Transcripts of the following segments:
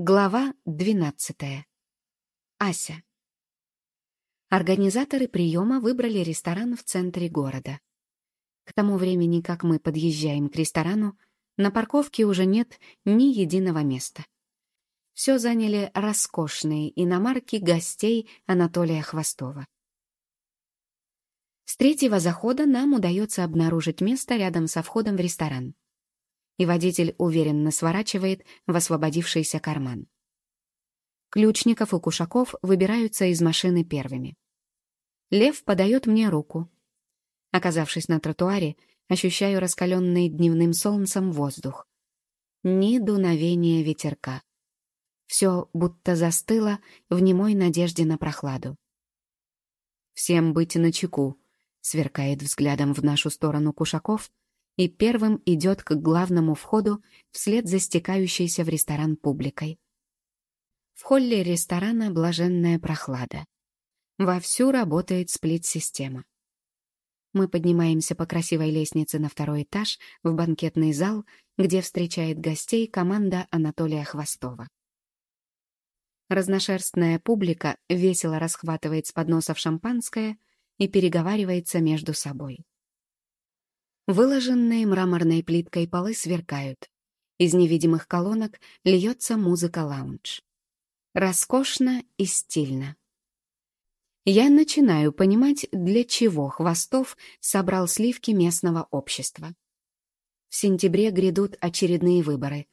Глава 12. Ася. Организаторы приема выбрали ресторан в центре города. К тому времени, как мы подъезжаем к ресторану, на парковке уже нет ни единого места. Все заняли роскошные иномарки гостей Анатолия Хвостова. С третьего захода нам удается обнаружить место рядом со входом в ресторан и водитель уверенно сворачивает в освободившийся карман. Ключников и Кушаков выбираются из машины первыми. Лев подает мне руку. Оказавшись на тротуаре, ощущаю раскаленный дневным солнцем воздух. Ни дуновения ветерка. Все будто застыло в немой надежде на прохладу. «Всем быть начеку», — сверкает взглядом в нашу сторону Кушаков — и первым идет к главному входу вслед за стекающейся в ресторан публикой. В холле ресторана блаженная прохлада. Вовсю работает сплит-система. Мы поднимаемся по красивой лестнице на второй этаж в банкетный зал, где встречает гостей команда Анатолия Хвостова. Разношерстная публика весело расхватывает с подносов шампанское и переговаривается между собой. Выложенные мраморной плиткой полы сверкают. Из невидимых колонок льется музыка лаунж. Роскошно и стильно. Я начинаю понимать, для чего Хвостов собрал сливки местного общества. В сентябре грядут очередные выборы,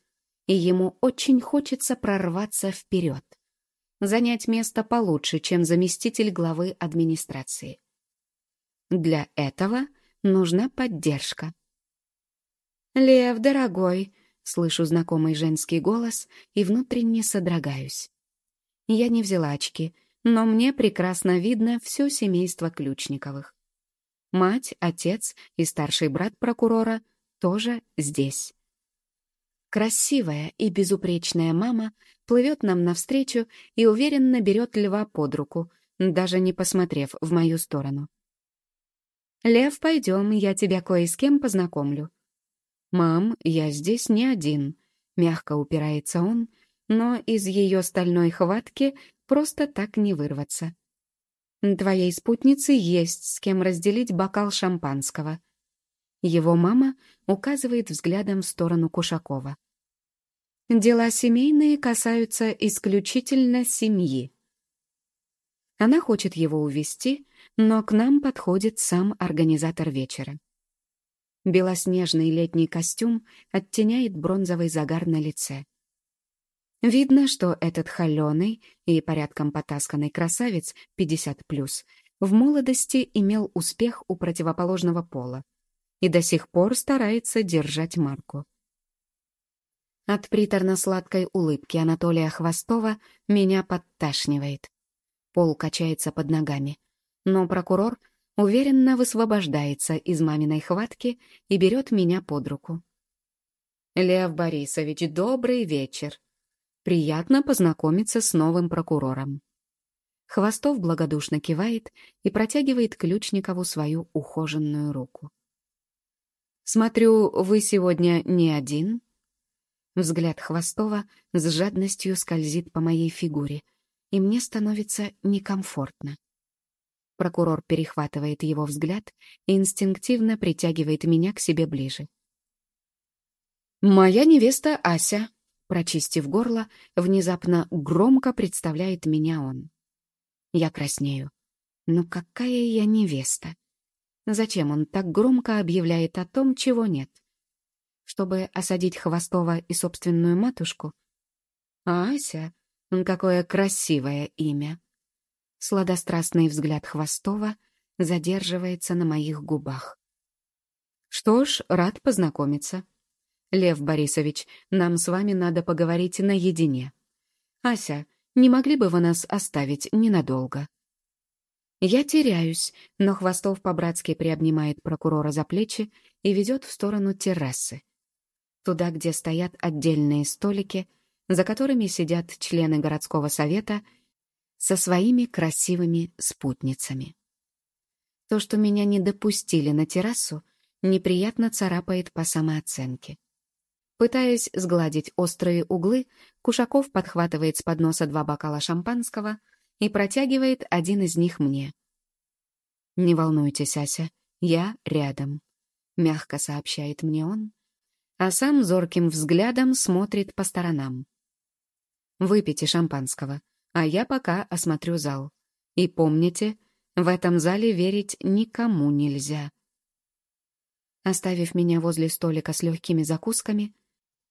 и ему очень хочется прорваться вперед, занять место получше, чем заместитель главы администрации. Для этого Нужна поддержка. «Лев, дорогой!» — слышу знакомый женский голос и внутренне содрогаюсь. Я не взяла очки, но мне прекрасно видно все семейство Ключниковых. Мать, отец и старший брат прокурора тоже здесь. Красивая и безупречная мама плывет нам навстречу и уверенно берет льва под руку, даже не посмотрев в мою сторону. «Лев, пойдем, я тебя кое с кем познакомлю». «Мам, я здесь не один», — мягко упирается он, но из ее стальной хватки просто так не вырваться. «Твоей спутнице есть с кем разделить бокал шампанского». Его мама указывает взглядом в сторону Кушакова. «Дела семейные касаются исключительно семьи». Она хочет его увести, но к нам подходит сам организатор вечера. Белоснежный летний костюм оттеняет бронзовый загар на лице. Видно, что этот холеный и порядком потасканный красавец 50+, в молодости имел успех у противоположного пола и до сих пор старается держать марку. От приторно-сладкой улыбки Анатолия Хвостова меня подташнивает. Пол качается под ногами. Но прокурор уверенно высвобождается из маминой хватки и берет меня под руку. «Лев Борисович, добрый вечер. Приятно познакомиться с новым прокурором». Хвостов благодушно кивает и протягивает Ключникову свою ухоженную руку. «Смотрю, вы сегодня не один?» Взгляд Хвостова с жадностью скользит по моей фигуре — и мне становится некомфортно. Прокурор перехватывает его взгляд и инстинктивно притягивает меня к себе ближе. «Моя невеста Ася», — прочистив горло, внезапно громко представляет меня он. Я краснею. Ну какая я невеста? Зачем он так громко объявляет о том, чего нет? Чтобы осадить Хвостова и собственную матушку? А Ася Какое красивое имя. Сладострастный взгляд Хвостова задерживается на моих губах. Что ж, рад познакомиться. Лев Борисович, нам с вами надо поговорить наедине. Ася, не могли бы вы нас оставить ненадолго? Я теряюсь, но Хвостов по-братски приобнимает прокурора за плечи и ведет в сторону террасы. Туда, где стоят отдельные столики — за которыми сидят члены городского совета со своими красивыми спутницами. То, что меня не допустили на террасу, неприятно царапает по самооценке. Пытаясь сгладить острые углы, Кушаков подхватывает с подноса два бокала шампанского и протягивает один из них мне. «Не волнуйтесь, Ася, я рядом», — мягко сообщает мне он, а сам зорким взглядом смотрит по сторонам. «Выпейте шампанского, а я пока осмотрю зал. И помните, в этом зале верить никому нельзя». Оставив меня возле столика с легкими закусками,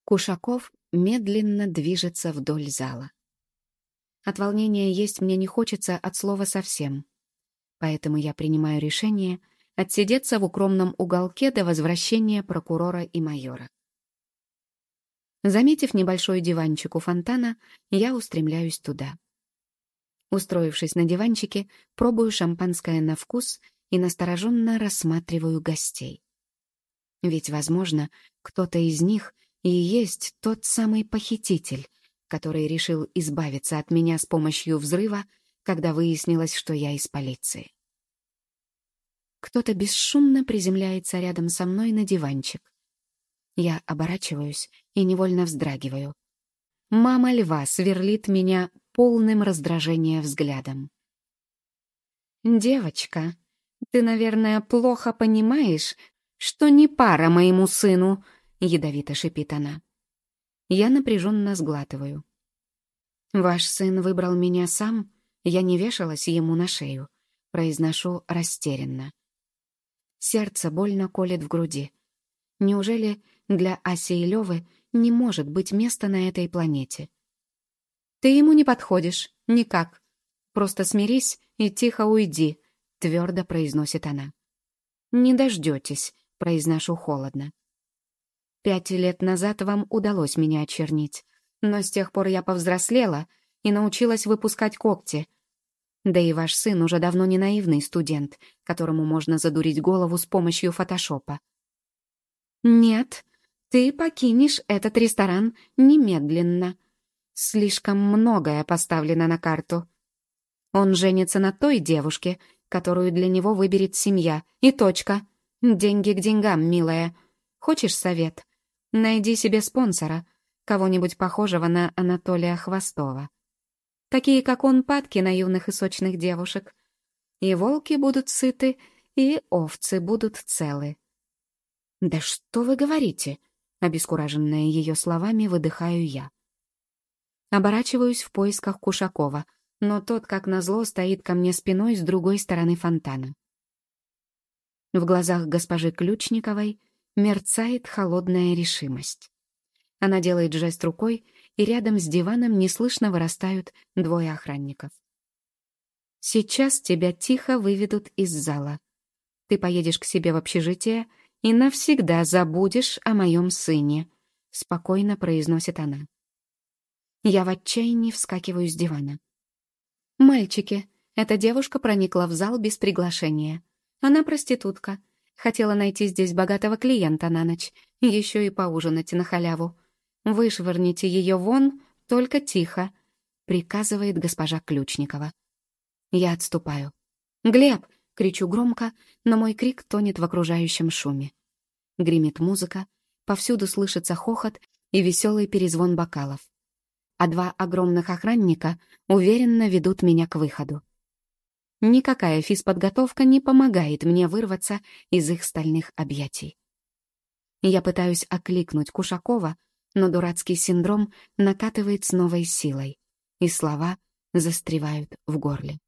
Кушаков медленно движется вдоль зала. От волнения есть мне не хочется от слова совсем. Поэтому я принимаю решение отсидеться в укромном уголке до возвращения прокурора и майора. Заметив небольшой диванчик у фонтана, я устремляюсь туда. Устроившись на диванчике, пробую шампанское на вкус и настороженно рассматриваю гостей. Ведь, возможно, кто-то из них и есть тот самый похититель, который решил избавиться от меня с помощью взрыва, когда выяснилось, что я из полиции. Кто-то бесшумно приземляется рядом со мной на диванчик. Я оборачиваюсь и невольно вздрагиваю. Мама льва сверлит меня полным раздражения взглядом. «Девочка, ты, наверное, плохо понимаешь, что не пара моему сыну», — ядовито шипит она. Я напряженно сглатываю. «Ваш сын выбрал меня сам, я не вешалась ему на шею», — произношу растерянно. Сердце больно колет в груди. Неужели для Аси и Лёвы не может быть места на этой планете? «Ты ему не подходишь, никак. Просто смирись и тихо уйди», — твердо произносит она. «Не дождетесь», — произношу холодно. Пять лет назад вам удалось меня очернить, но с тех пор я повзрослела и научилась выпускать когти. Да и ваш сын уже давно не наивный студент, которому можно задурить голову с помощью фотошопа. Нет, ты покинешь этот ресторан немедленно. Слишком многое поставлено на карту. Он женится на той девушке, которую для него выберет семья. И точка. Деньги к деньгам, милая. Хочешь совет? Найди себе спонсора, кого-нибудь похожего на Анатолия Хвостова. Такие, как он, падки на юных и сочных девушек. И волки будут сыты, и овцы будут целы. «Да что вы говорите?» — обескураженная ее словами, выдыхаю я. Оборачиваюсь в поисках Кушакова, но тот, как назло, стоит ко мне спиной с другой стороны фонтана. В глазах госпожи Ключниковой мерцает холодная решимость. Она делает жест рукой, и рядом с диваном неслышно вырастают двое охранников. «Сейчас тебя тихо выведут из зала. Ты поедешь к себе в общежитие и навсегда забудешь о моем сыне», — спокойно произносит она. Я в отчаянии вскакиваю с дивана. «Мальчики, эта девушка проникла в зал без приглашения. Она проститутка, Хотела найти здесь богатого клиента на ночь, еще и поужинать на халяву. Вышвырните ее вон, только тихо», — приказывает госпожа Ключникова. Я отступаю. «Глеб!» — кричу громко, но мой крик тонет в окружающем шуме. Гремит музыка, повсюду слышится хохот и веселый перезвон бокалов. А два огромных охранника уверенно ведут меня к выходу. Никакая физподготовка не помогает мне вырваться из их стальных объятий. Я пытаюсь окликнуть Кушакова, но дурацкий синдром накатывает с новой силой, и слова застревают в горле.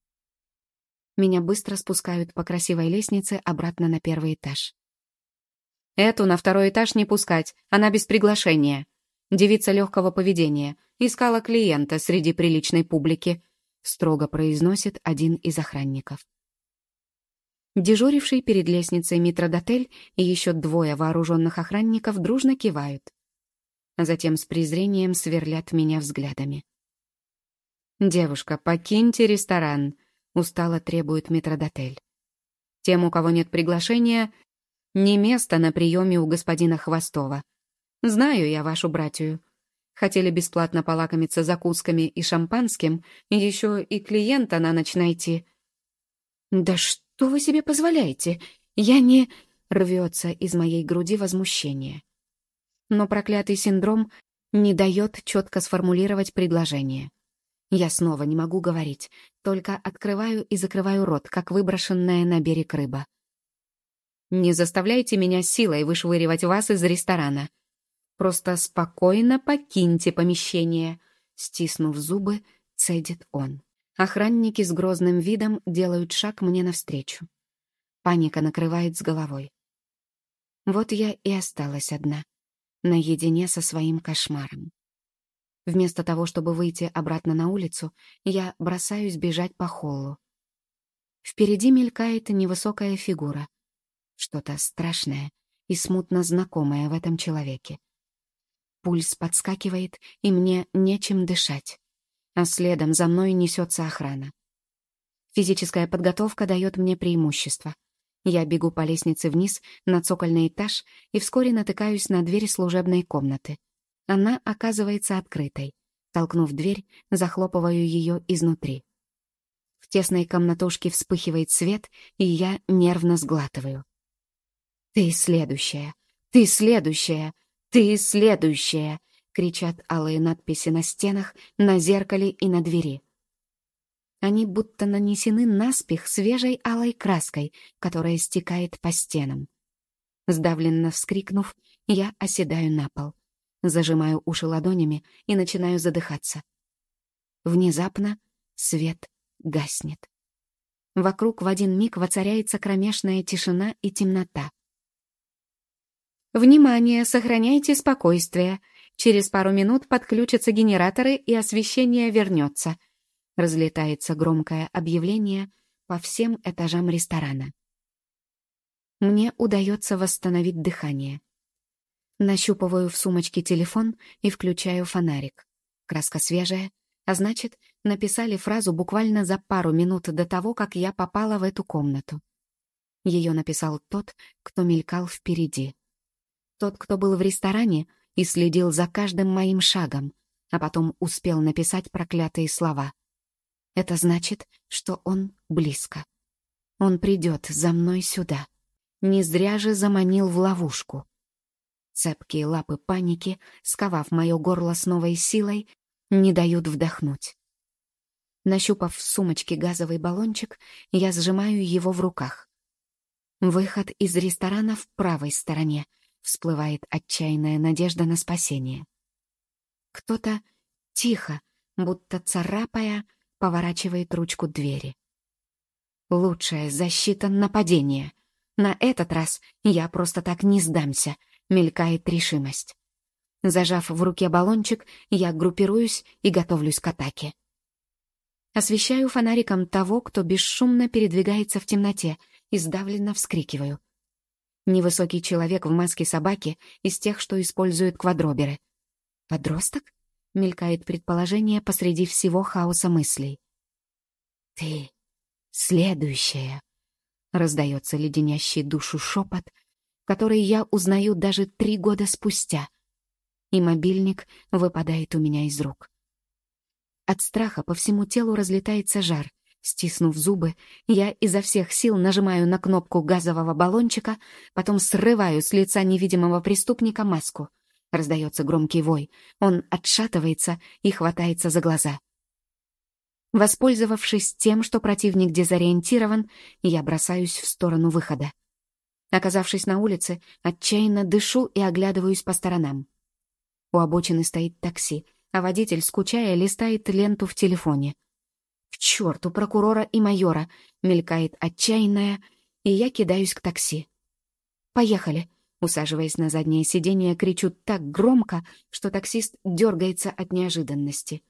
Меня быстро спускают по красивой лестнице обратно на первый этаж. «Эту на второй этаж не пускать, она без приглашения. Девица легкого поведения, искала клиента среди приличной публики», строго произносит один из охранников. Дежуривший перед лестницей Митродотель и еще двое вооруженных охранников дружно кивают, а затем с презрением сверлят меня взглядами. «Девушка, покиньте ресторан», — устало требует Митродотель. «Тем, у кого нет приглашения, не место на приеме у господина Хвостова. Знаю я вашу братью. Хотели бесплатно полакомиться закусками и шампанским, еще и клиента на ночь найти. «Да что вы себе позволяете? Я не...» — рвется из моей груди возмущение. Но проклятый синдром не дает четко сформулировать предложение. Я снова не могу говорить, только открываю и закрываю рот, как выброшенная на берег рыба. «Не заставляйте меня силой вышвыривать вас из ресторана. Просто спокойно покиньте помещение», — стиснув зубы, цедит он. Охранники с грозным видом делают шаг мне навстречу. Паника накрывает с головой. Вот я и осталась одна, наедине со своим кошмаром. Вместо того, чтобы выйти обратно на улицу, я бросаюсь бежать по холлу. Впереди мелькает невысокая фигура. Что-то страшное и смутно знакомое в этом человеке. Пульс подскакивает, и мне нечем дышать. А следом за мной несется охрана. Физическая подготовка дает мне преимущество. Я бегу по лестнице вниз на цокольный этаж и вскоре натыкаюсь на дверь служебной комнаты. Она оказывается открытой. Толкнув дверь, захлопываю ее изнутри. В тесной комнатушке вспыхивает свет, и я нервно сглатываю. «Ты следующая! Ты следующая! Ты следующая!» — кричат алые надписи на стенах, на зеркале и на двери. Они будто нанесены наспех свежей алой краской, которая стекает по стенам. Сдавленно вскрикнув, я оседаю на пол — Зажимаю уши ладонями и начинаю задыхаться. Внезапно свет гаснет. Вокруг в один миг воцаряется кромешная тишина и темнота. «Внимание! Сохраняйте спокойствие! Через пару минут подключатся генераторы, и освещение вернется!» Разлетается громкое объявление по всем этажам ресторана. Мне удается восстановить дыхание. Нащупываю в сумочке телефон и включаю фонарик. Краска свежая, а значит, написали фразу буквально за пару минут до того, как я попала в эту комнату. Ее написал тот, кто мелькал впереди. Тот, кто был в ресторане и следил за каждым моим шагом, а потом успел написать проклятые слова. Это значит, что он близко. Он придет за мной сюда. Не зря же заманил в ловушку. Цепкие лапы паники, сковав мое горло с новой силой, не дают вдохнуть. Нащупав в сумочке газовый баллончик, я сжимаю его в руках. Выход из ресторана в правой стороне. Всплывает отчаянная надежда на спасение. Кто-то тихо, будто царапая, поворачивает ручку двери. Лучшая защита нападения. На этот раз я просто так не сдамся — мелькает решимость. Зажав в руке баллончик, я группируюсь и готовлюсь к атаке. Освещаю фонариком того, кто бесшумно передвигается в темноте, и сдавленно вскрикиваю. Невысокий человек в маске собаки из тех, что используют квадроберы. «Подросток?» — мелькает предположение посреди всего хаоса мыслей. «Ты следующая!» — раздается леденящий душу шепот — который я узнаю даже три года спустя. И мобильник выпадает у меня из рук. От страха по всему телу разлетается жар. Стиснув зубы, я изо всех сил нажимаю на кнопку газового баллончика, потом срываю с лица невидимого преступника маску. Раздается громкий вой. Он отшатывается и хватается за глаза. Воспользовавшись тем, что противник дезориентирован, я бросаюсь в сторону выхода. Оказавшись на улице, отчаянно дышу и оглядываюсь по сторонам. У обочины стоит такси, а водитель, скучая, листает ленту в телефоне. «К черту прокурора и майора!» — мелькает отчаянная, и я кидаюсь к такси. «Поехали!» — усаживаясь на заднее сиденье, кричу так громко, что таксист дергается от неожиданности.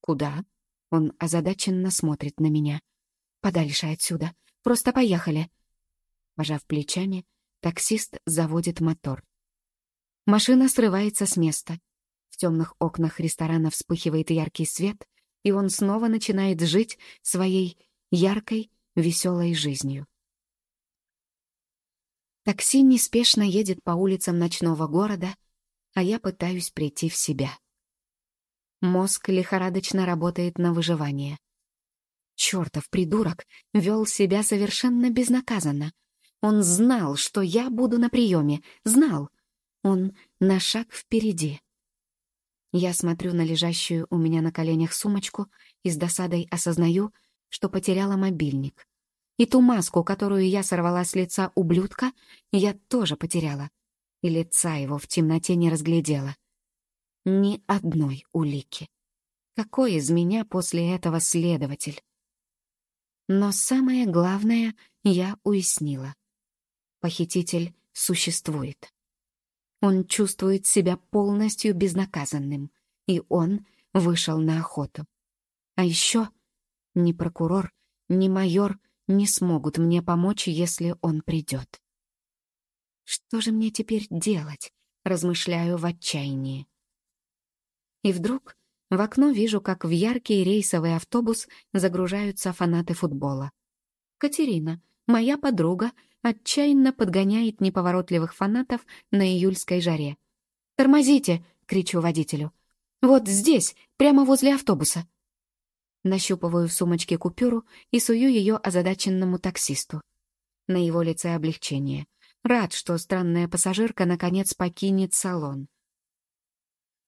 «Куда?» — он озадаченно смотрит на меня. «Подальше отсюда. Просто поехали!» Пожав плечами, таксист заводит мотор. Машина срывается с места. В темных окнах ресторана вспыхивает яркий свет, и он снова начинает жить своей яркой, веселой жизнью. Такси неспешно едет по улицам ночного города, а я пытаюсь прийти в себя. Мозг лихорадочно работает на выживание. Чертов придурок вел себя совершенно безнаказанно, он знал, что я буду на приеме. Знал. Он на шаг впереди. Я смотрю на лежащую у меня на коленях сумочку и с досадой осознаю, что потеряла мобильник. И ту маску, которую я сорвала с лица ублюдка, я тоже потеряла. И лица его в темноте не разглядела. Ни одной улики. Какой из меня после этого следователь? Но самое главное я уяснила. Похититель существует. Он чувствует себя полностью безнаказанным, и он вышел на охоту. А еще ни прокурор, ни майор не смогут мне помочь, если он придет. Что же мне теперь делать? Размышляю в отчаянии. И вдруг в окно вижу, как в яркий рейсовый автобус загружаются фанаты футбола. Катерина, моя подруга, отчаянно подгоняет неповоротливых фанатов на июльской жаре. «Тормозите!» — кричу водителю. «Вот здесь, прямо возле автобуса». Нащупываю в сумочке купюру и сую ее озадаченному таксисту. На его лице облегчение. Рад, что странная пассажирка наконец покинет салон.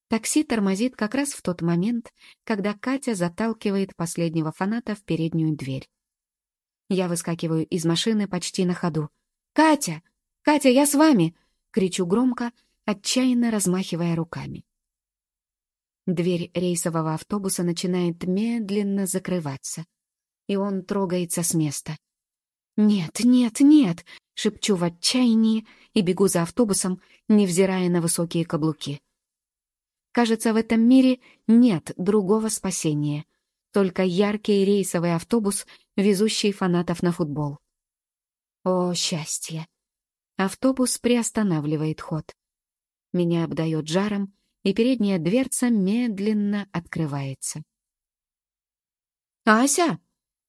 Такси тормозит как раз в тот момент, когда Катя заталкивает последнего фаната в переднюю дверь. Я выскакиваю из машины почти на ходу. «Катя! Катя, я с вами!» — кричу громко, отчаянно размахивая руками. Дверь рейсового автобуса начинает медленно закрываться, и он трогается с места. «Нет, нет, нет!» — шепчу в отчаянии и бегу за автобусом, невзирая на высокие каблуки. Кажется, в этом мире нет другого спасения, только яркий рейсовый автобус, везущий фанатов на футбол. О, счастье! Автобус приостанавливает ход. Меня обдает жаром, и передняя дверца медленно открывается. «Ася!»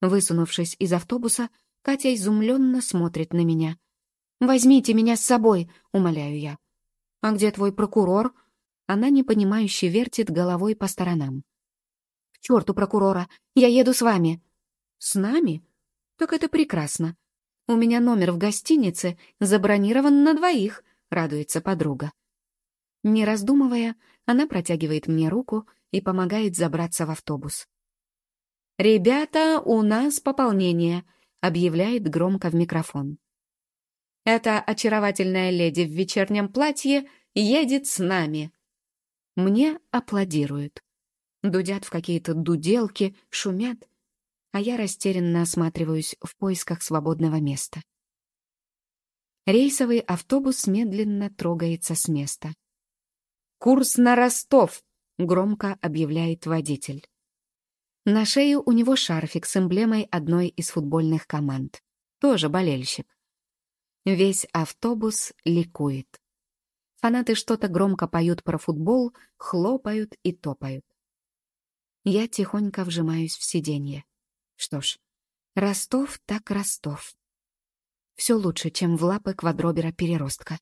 Высунувшись из автобуса, Катя изумленно смотрит на меня. «Возьмите меня с собой!» — умоляю я. «А где твой прокурор?» Она непонимающе вертит головой по сторонам. «К черту прокурора! Я еду с вами!» «С нами? Так это прекрасно. У меня номер в гостинице забронирован на двоих», — радуется подруга. Не раздумывая, она протягивает мне руку и помогает забраться в автобус. «Ребята, у нас пополнение», — объявляет громко в микрофон. «Эта очаровательная леди в вечернем платье едет с нами». Мне аплодируют. Дудят в какие-то дуделки, шумят, а я растерянно осматриваюсь в поисках свободного места. Рейсовый автобус медленно трогается с места. «Курс на Ростов!» — громко объявляет водитель. На шее у него шарфик с эмблемой одной из футбольных команд. Тоже болельщик. Весь автобус ликует. Фанаты что-то громко поют про футбол, хлопают и топают. Я тихонько вжимаюсь в сиденье. Что ж, Ростов так Ростов. Все лучше, чем в лапы квадробера-переростка.